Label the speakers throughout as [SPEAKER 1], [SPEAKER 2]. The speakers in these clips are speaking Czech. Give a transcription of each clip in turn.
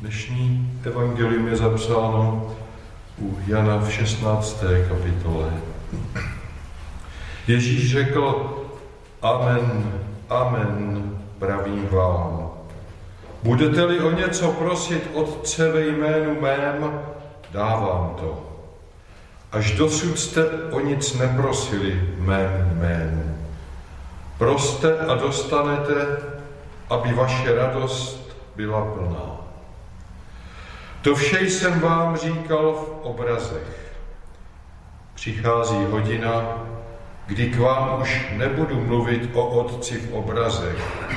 [SPEAKER 1] Dnešní evangelium je zapsáno u Jana v 16. kapitole. Ježíš řekl, Amen, amen, pravím vám. Budete-li o něco prosit Otce ve jménu mém, dávám to. Až dosud jste o nic neprosili mém jménu. Proste a dostanete, aby vaše radost byla plná. To vše jsem vám říkal v obrazech. Přichází hodina, kdy k vám už nebudu mluvit o Otci v obrazech,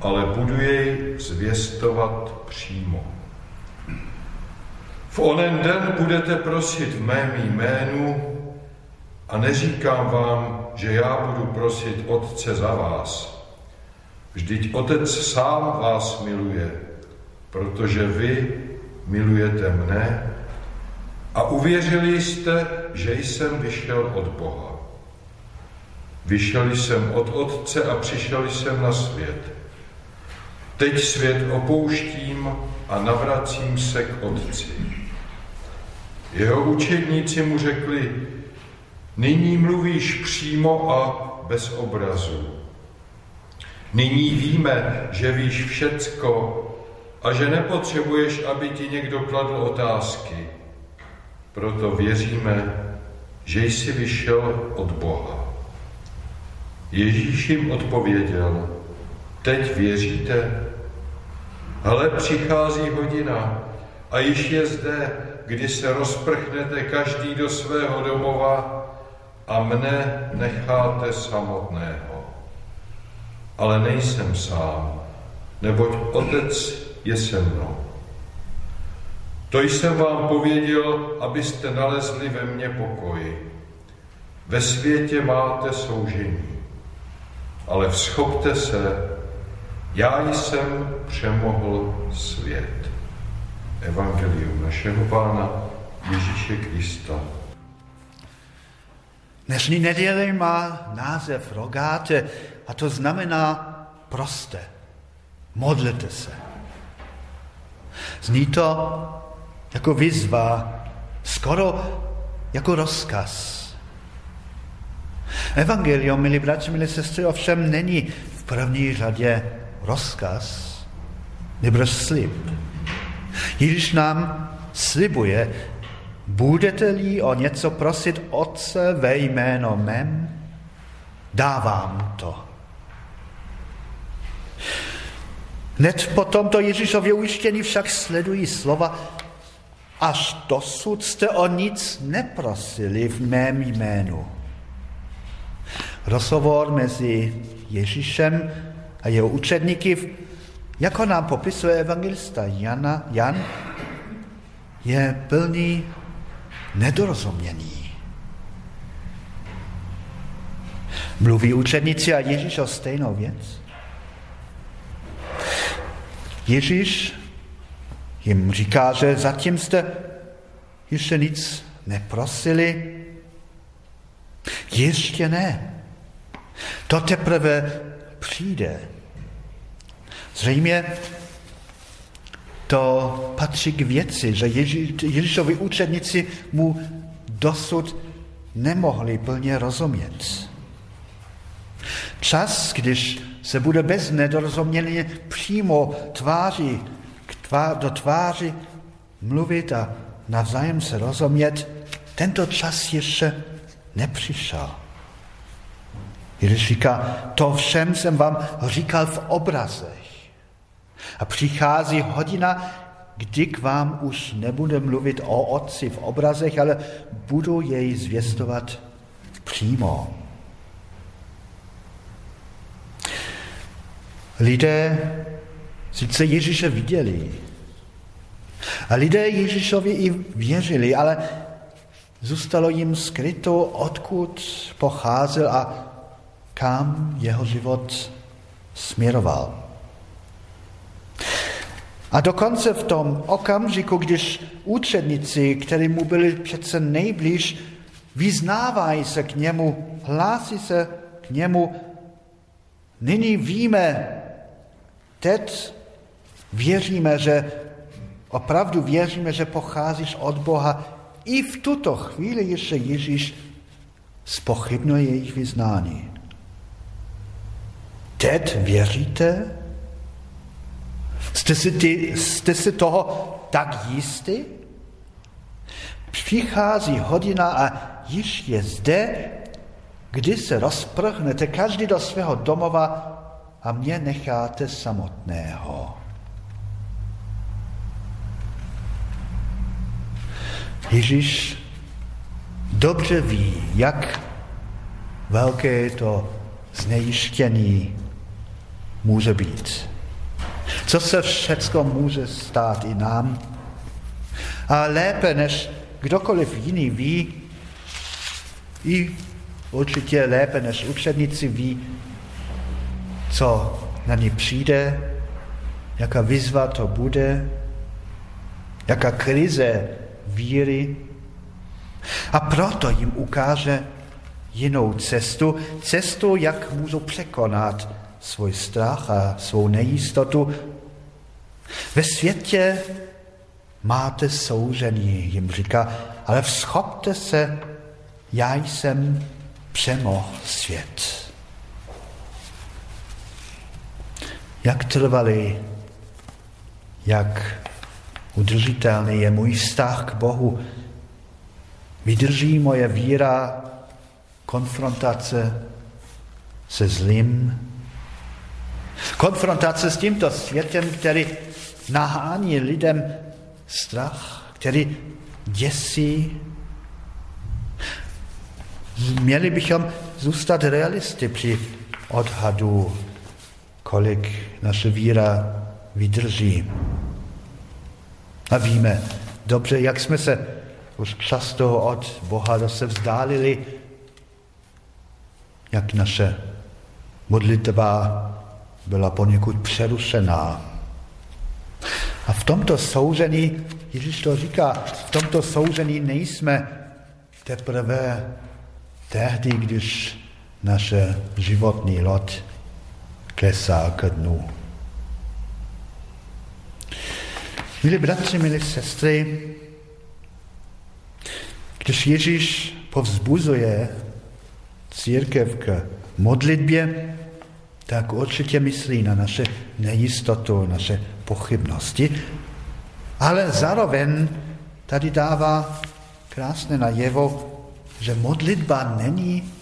[SPEAKER 1] ale budu jej zvěstovat přímo. V onen den budete prosit v mém jménu a neříkám vám, že já budu prosit Otce za vás. Vždyť Otec sám vás miluje, protože vy milujete mne a uvěřili jste, že jsem vyšel od Boha. Vyšel jsem od Otce a přišel jsem na svět. Teď svět opouštím a navracím se k Otci. Jeho učedníci mu řekli, nyní mluvíš přímo a bez obrazu. Nyní víme, že víš všecko a že nepotřebuješ, aby ti někdo kladl otázky. Proto věříme, že jsi vyšel od Boha. Ježíš jim odpověděl, teď věříte? Ale přichází hodina a již je zde, kdy se rozprchnete každý do svého domova a mne necháte samotného. Ale nejsem sám, neboť Otec je se mnou. To jsem vám pověděl, abyste nalezli ve mně pokoj. Ve světě máte soužení, ale vzchopte se, já jsem přemohl svět. Evangelium našeho Pána Ježíše Krista.
[SPEAKER 2] Dnešní neděle má název rogáte a to znamená proste. Modlete se. Zní to jako výzva, skoro jako rozkaz. Evangelium, milí bratři, milí sestry, ovšem není v první řadě rozkaz, nebo slib. Ježíš nám slibuje, budete-li o něco prosit Otce ve jméno mém, dávám to. Hned po tomto Ježíšově ujištění však sledují slova, až dosud jste o nic neprosili v mém jménu. Rozhovor mezi Ježíšem a jeho učedníky, jako nám popisuje evangelista Jana, Jan, je plný nedorozumění. Mluví učedníci a Ježíš o stejnou věc? Ježíš jim říká, že zatím jste ještě nic neprosili. Ještě ne. To teprve přijde. Zřejmě to patří k věci, že Ježí, Ježíšovi učedníci mu dosud nemohli plně rozumět. Čas, když se bude bez nedorozumění přímo tváří tvá, do tváři mluvit a navzájem se rozumět, tento čas ještě nepřišel. Ježíš říká, to všem jsem vám říkal v obrazech. A přichází hodina, kdy k vám už nebude mluvit o otci v obrazech, ale budu jej zvěstovat přímo. Lidé sice Ježíše viděli a lidé Ježíšovi i věřili, ale zůstalo jim skryto, odkud pocházel a kam jeho život směroval. A dokonce v tom okamžiku, když učedníci, kteří mu byli přece nejblíž, vyznávají se k němu, hlásí se k němu, nyní víme, teď věříme, že opravdu věříme, že pocházíš od Boha, i v tuto chvíli ještě Ježíš spochybnuje jejich vyznání. Teď věříte? Jste si, ty, jste si toho tak jistý? Přichází hodina a již je zde, kdy se rozprchnete každý do svého domova a mě necháte samotného. Ježíš dobře ví, jak velké to znejištění může být. Co se všecko může stát i nám. A lépe než kdokoliv jiný ví, i určitě lépe než učedníci ví, co na ní přijde, jaká výzva to bude, jaká krize víry. A proto jim ukáže jinou cestu, cestu, jak můžou překonat svůj strach a svou nejistotu. Ve světě máte soužení, jim říká, ale vzchopte se, já jsem přemohl svět. Jak trvalý, jak udržitelný je můj vztah k Bohu. Vydrží moje víra konfrontace se zlým, konfrontace s tímto světem, který nahání lidem strach, který děsí. Měli bychom zůstat realisty při odhadu, kolik naše víra vydrží. A víme dobře, jak jsme se už často od Boha zase vzdálili, jak naše modlitba byla poněkud přerušená. A v tomto soužení, Ježíš to říká, v tomto soužení nejsme teprve tehdy, když naše životní loď klesá k dnu. Milí bratři, milí sestry, když Ježíš povzbuzuje církev k modlitbě, tak určitě myslí na naše nejistotu, naše pochybnosti, ale zároveň tady dává krásné najevo, že modlitba není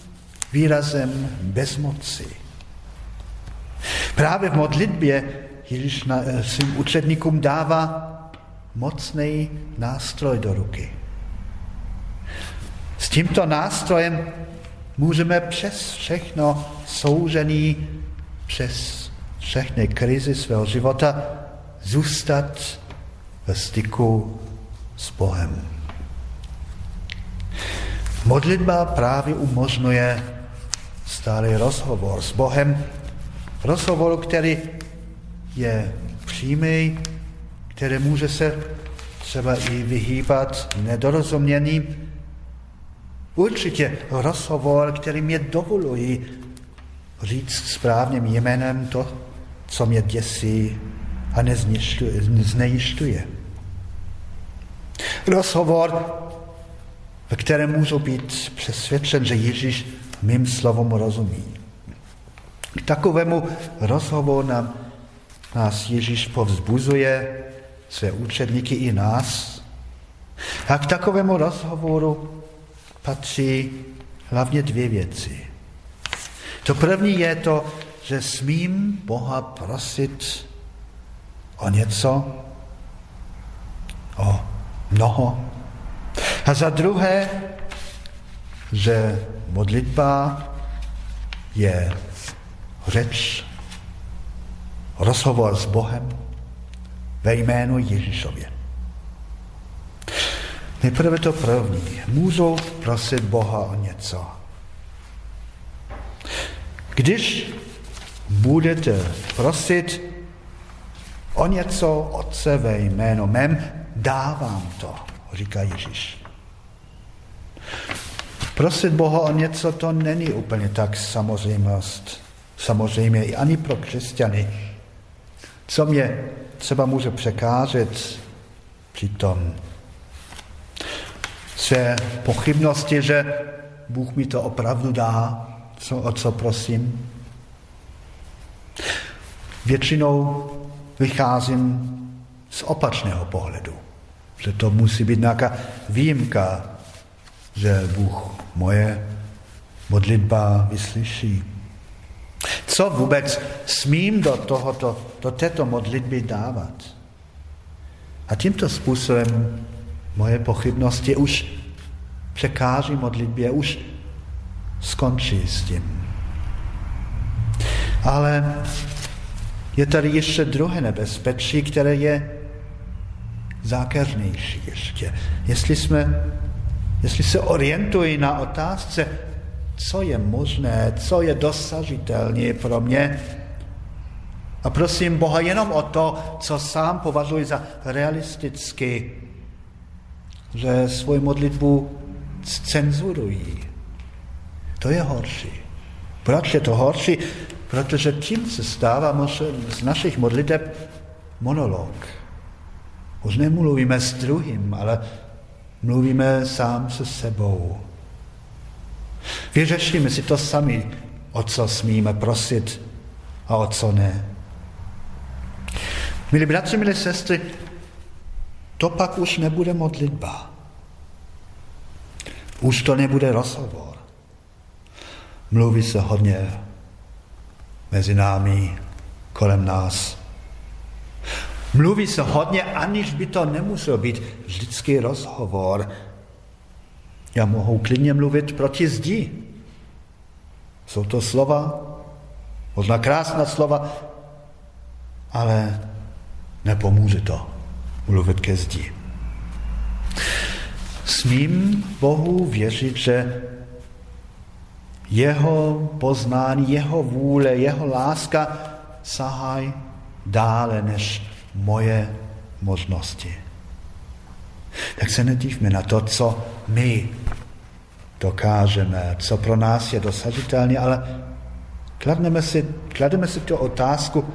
[SPEAKER 2] výrazem bezmoci. Právě v modlitbě Ježíš eh, svým učedníkům dává mocný nástroj do ruky. S tímto nástrojem můžeme přes všechno soužení, přes všechny krizi svého života zůstat ve styku s Bohem. Modlitba právě umožňuje stálý rozhovor s Bohem, rozhovor, který je přímý, který může se třeba i vyhýbat nedorozuměním, Určitě rozhovor, který mě dovolují říct správným jménem to, co mě děsí a znejišťuje. Rozhovor, ve kterém můžu být přesvědčen, že Ježíš mým slovům rozumí. K takovému rozhovoru nám, nás Ježíš povzbuzuje, své učedníky i nás. A k takovému rozhovoru patří hlavně dvě věci. To první je to, že smím Boha prosit o něco, o mnoho. A za druhé, že modlitba je řeč, rozhovor s Bohem ve jménu Ježíšově. Nejprve to první. Můžu prosit Boha o něco. Když budete prosit o něco Otce ve jméno mém, dávám to, říká Ježíš. Prosit Boha o něco, to není úplně tak samozřejmost. Samozřejmě i ani pro křesťany. Co mě třeba může překážet přitom své pochybnosti, že Bůh mi to opravdu dá, co, o co prosím. Většinou vycházím z opačného pohledu, že to musí být nějaká výjimka, že Bůh moje modlitba vyslyší. Co vůbec smím do, tohoto, do této modlitby dávat? A tímto způsobem moje pochybnosti už překáží modlitbě, už skončí s tím. Ale je tady ještě druhé nebezpečí, které je zákeřnější ještě. Jestli, jsme, jestli se orientují na otázce, co je možné, co je dosažitelné pro mě, a prosím Boha jenom o to, co sám považuji za realisticky, že svoji modlitbu cenzurují. To je horší. Proč je to horší? Protože tím se stává z našich modliteb monolog. Už nemluvíme s druhým, ale mluvíme sám se sebou. Vyřešíme si to sami, o co smíme prosit a o co ne. Milí bratři, milí sestry, to pak už nebude modlitba. Už to nebude rozhovor. Mluví se hodně mezi námi, kolem nás. Mluví se hodně, aniž by to nemusel být vždycky rozhovor. Já mohu klidně mluvit proti zdi. Jsou to slova, možná krásná slova, ale nepomůže to mluvit ke zdi. Smím Bohu věřit, že jeho poznání, jeho vůle, jeho láska sahaj dále než moje možnosti. Tak se nedívme na to, co my dokážeme, co pro nás je dosažitelné, ale klademe si, klademe si tu otázku,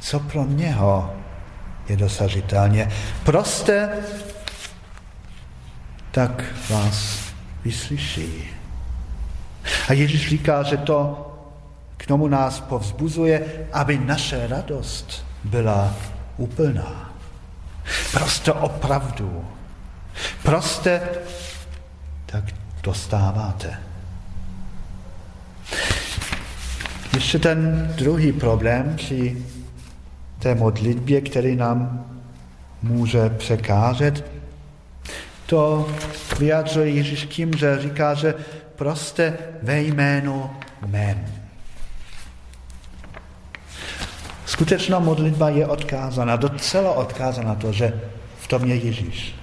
[SPEAKER 2] co pro něho je dosažitelně. Prostě tak vás vyslyší. A Ježíš říká, že to k tomu nás povzbuzuje, aby naše radost byla úplná. Prostě opravdu. Prostě tak dostáváte. Ještě ten druhý problém při té modlitbě, který nám může překážet, to vyjadřuje Ježíš tím, že říká, že prostě ve jménu mém. Skutečná modlitba je odkázána, docela odkázána to, že v tom je Ježíš.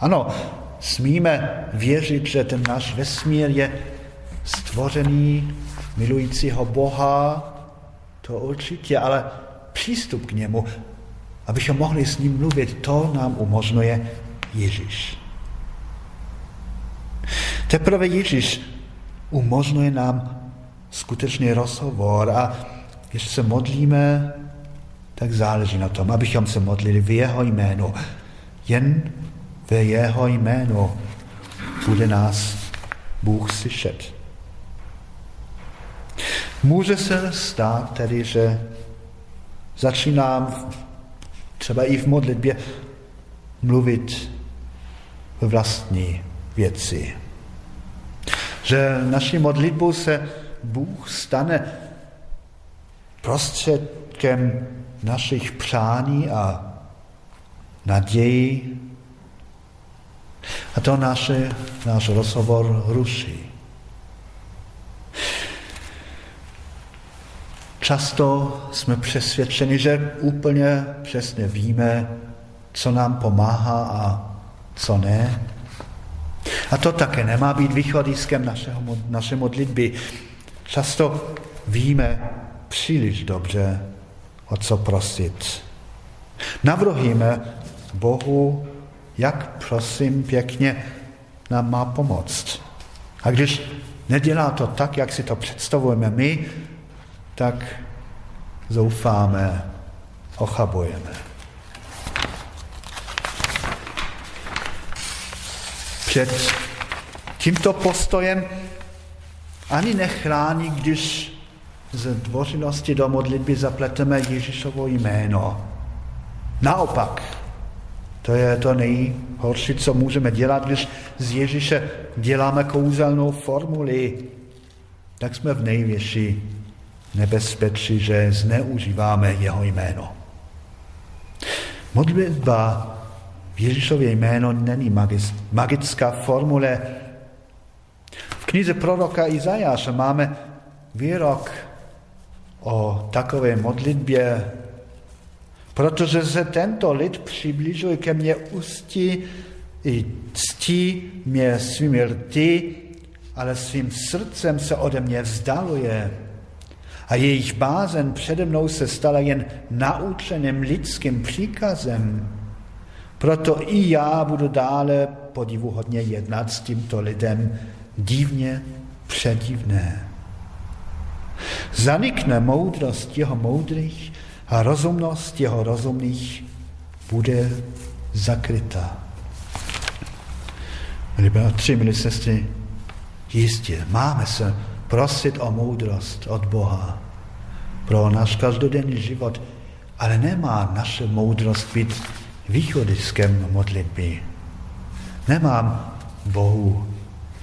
[SPEAKER 2] Ano, smíme věřit, že ten náš vesmír je stvořený milujícího Boha, to určitě, ale přístup k němu, abychom mohli s ním mluvit, to nám umožňuje Ježíš. Teprve Ježíš umožňuje nám skutečný rozhovor a když se modlíme, tak záleží na tom, abychom se modlili v jeho jménu. Jen ve jeho jménu bude nás Bůh slyšet. Může se stát tedy, že začínám třeba i v modlitbě mluvit ve vlastní věci. Že naší modlitbou se Bůh stane prostředkem našich přání a naději. A to naše, náš rozhovor ruší. Často jsme přesvědčeni, že úplně přesně víme, co nám pomáhá a co ne. A to také nemá být východiskem našeho, naše modlitby. Často víme příliš dobře, o co prosit. Navrhujeme Bohu, jak prosím pěkně nám má pomoct. A když nedělá to tak, jak si to představujeme my, tak zoufáme, ochabujeme. před tímto postojem ani nechrání, když z dvořilosti do modlitby zapleteme Ježíšovo jméno. Naopak, to je to nejhorší, co můžeme dělat, když z Ježíše děláme kouzelnou formuli, tak jsme v největší nebezpečí, že zneužíváme jeho jméno. Modlitba v Ježíšově jméno není magická formule. V knize proroka Izajáše máme výrok o takové modlitbě, protože se tento lid přibližuje ke mně ústí i ctí mě svými rty, ale svým srdcem se ode mě vzdaluje. A jejich bázen přede mnou se stala jen naučeným lidským příkazem. Proto i já budu dále podivuhodně jednat s tímto lidem divně předivné. Zanikne moudrost jeho moudrých a rozumnost jeho rozumných bude zakryta. Milí bratři, milí sestry, jistě máme se prosit o moudrost od Boha pro náš každodenní život, ale nemá naše moudrost být východiskem modlitby. Nemám Bohu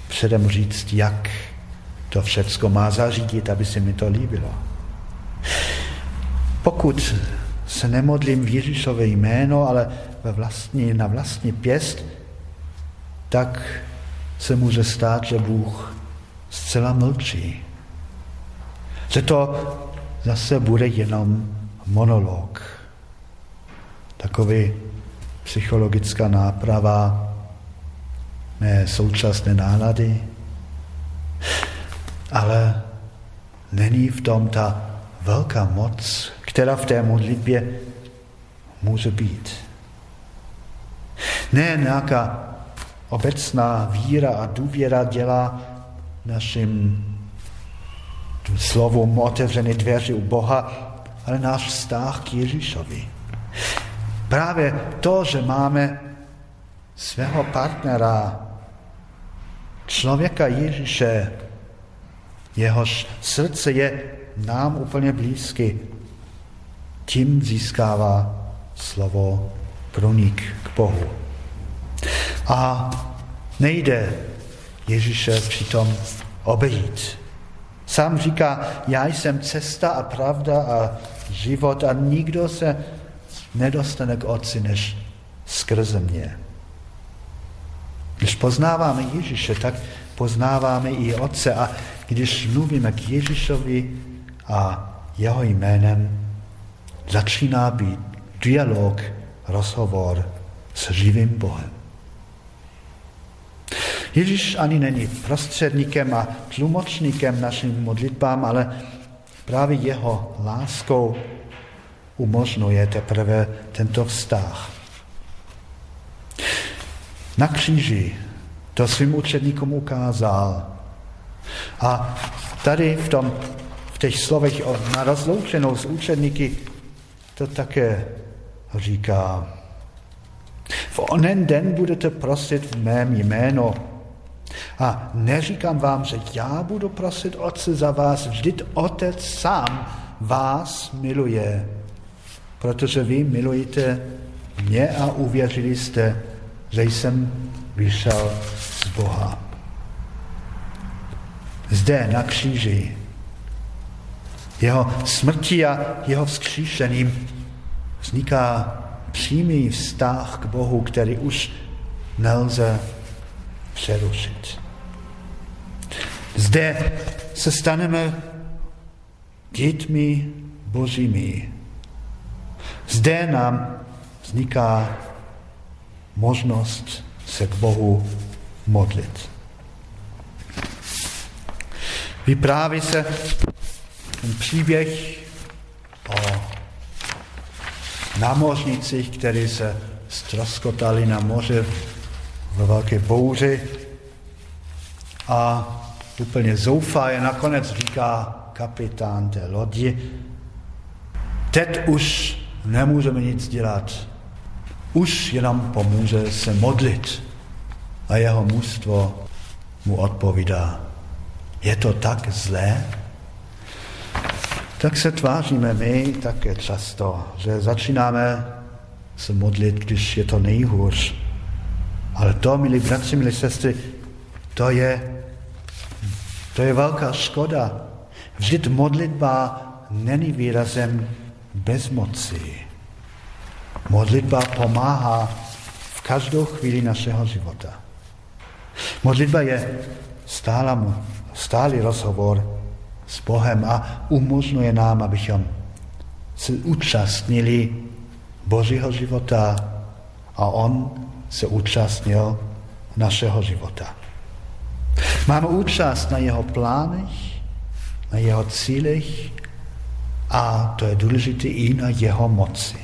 [SPEAKER 2] předem říct, jak to všecko má zařídit, aby se mi to líbilo. Pokud se nemodlím v Ježíšové jméno, ale ve vlastní, na vlastní pěst, tak se může stát, že Bůh zcela mlčí. Že to zase bude jenom monolog. Takový psychologická náprava mé současné nálady. Ale není v tom ta velká moc, která v té modlitbě může být. Ne nějaká obecná víra a důvěra dělá našim slovům otevřené dveře u Boha, ale náš vztah k Ježíšovi. Právě to, že máme svého partnera, člověka Ježíše, jehož srdce je nám úplně blízky, tím získává slovo pronik k Bohu. A nejde Ježíše přitom obejít. Sám říká, já jsem cesta a pravda a život a nikdo se nedostane k Otci než skrze mě. Když poznáváme Ježíše, tak poznáváme i Otce a když mluvíme k Ježíšovi a jeho jménem, začíná být dialog, rozhovor s živým Bohem. Ježíš ani není prostředníkem a tlumočníkem našim modlitbám, ale právě jeho láskou umožňuje teprve tento vztah. Na kříži to svým učedníkům ukázal. A tady v, tom, v těch slovech na rozloučenou s učedníky to také říká. V onen den budete prosit v mém jméno. A neříkám vám, že já budu prosit Otce za vás, vždyť Otec sám vás miluje, protože vy milujete mě a uvěřili jste, že jsem vyšel z Boha. Zde na kříži jeho smrti a jeho vzkříšením vzniká přímý vztah k Bohu, který už nelze přerušit. Zde se staneme dětmi božími. Zde nám vzniká možnost se k Bohu modlit. Vypráví se ten příběh o námořnicích, kteří se stroskotali na moře ve velké bouři a úplně zoufá nakonec říká kapitán té lodi, teď už nemůžeme nic dělat, už jenom pomůže se modlit. A jeho mužstvo mu odpovídá, je to tak zlé? Tak se tváříme my také často, že začínáme se modlit, když je to nejhůř. Ale to, milí bratři, milí sestry, to je, to je velká škoda. Vždyť modlitba není výrazem bezmoci. Modlitba pomáhá v každou chvíli našeho života. Modlitba je stála, stálý rozhovor s Bohem a umožňuje nám, abychom se účastnili Božího života a On se účastnil našeho života. Máme účast na jeho plánech, na jeho cílech a to je důležité i na jeho moci.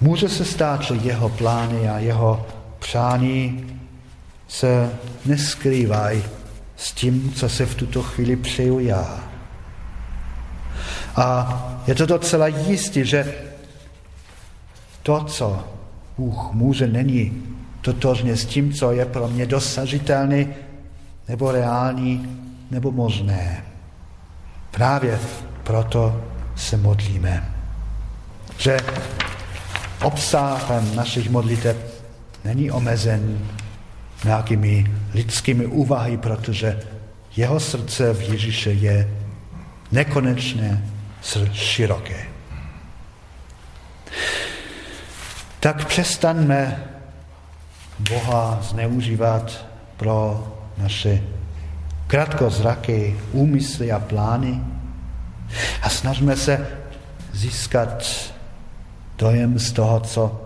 [SPEAKER 2] Může se stát, že jeho plány a jeho přání se neskrývají s tím, co se v tuto chvíli přeju já. A je to docela jistý, že to, co Bůh může, není totožně s tím, co je pro mě dosažitelné, nebo reální, nebo možné. Právě proto se modlíme. Že obsahem našich modlitev není omezen nějakými lidskými úvahy, protože jeho srdce v Ježíše je nekonečné, široké. Tak přestaňme Boha zneužívat pro naše krátkozraké úmysly a plány a snažíme se získat dojem z toho, co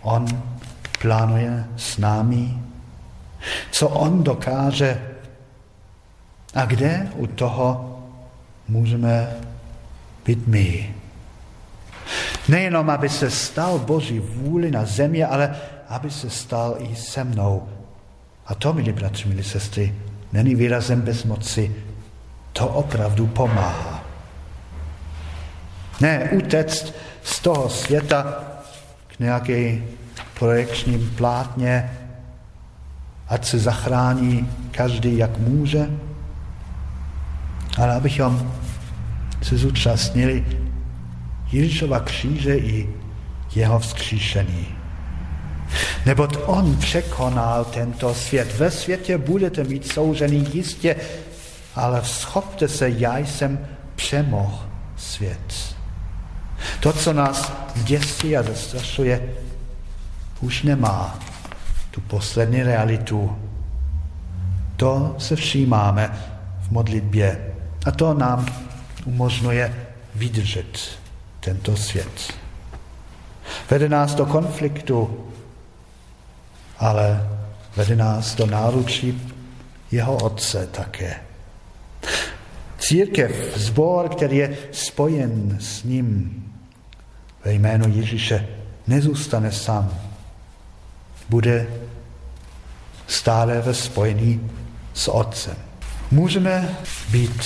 [SPEAKER 2] On plánuje s námi co on dokáže a kde u toho můžeme být my. Nejenom, aby se stal Boží vůli na zemi, ale aby se stal i se mnou. A to, milí bratři, milí sestry, není výrazem bezmoci. To opravdu pomáhá. Ne utéct z toho světa k nějaké projekčním plátně, ať se zachrání každý, jak může, ale abychom se zúčastnili Ježíšova kříže i jeho vzkříšení. Neboť on překonal tento svět. Ve světě budete mít soužený jistě, ale schopte se, já jsem přemohl svět. To, co nás děsí a zastrašuje, už nemá tu poslední realitu. To se všímáme v modlitbě a to nám umožňuje vydržet tento svět. Vede nás do konfliktu, ale vede nás do náručí jeho otce také. Církev, zbor, který je spojen s ním ve jménu Ježíše, nezůstane sám. Bude stále ve spojení s Otcem. Můžeme být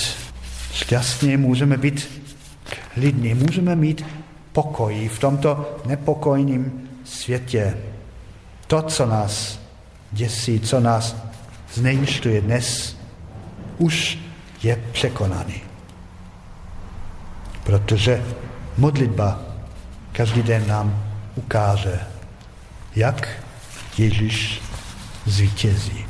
[SPEAKER 2] šťastní, můžeme být klidní, můžeme mít pokoj v tomto nepokojném světě. To, co nás děsí, co nás znejišťuje dnes, už je překonaný. Protože modlitba každý den nám ukáže, jak Ježíš zvítězí.